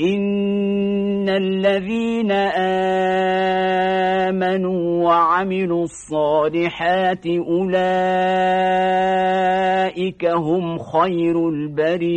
إن الذين آمنوا وعملوا الصالحات أولئك هم خير البريئة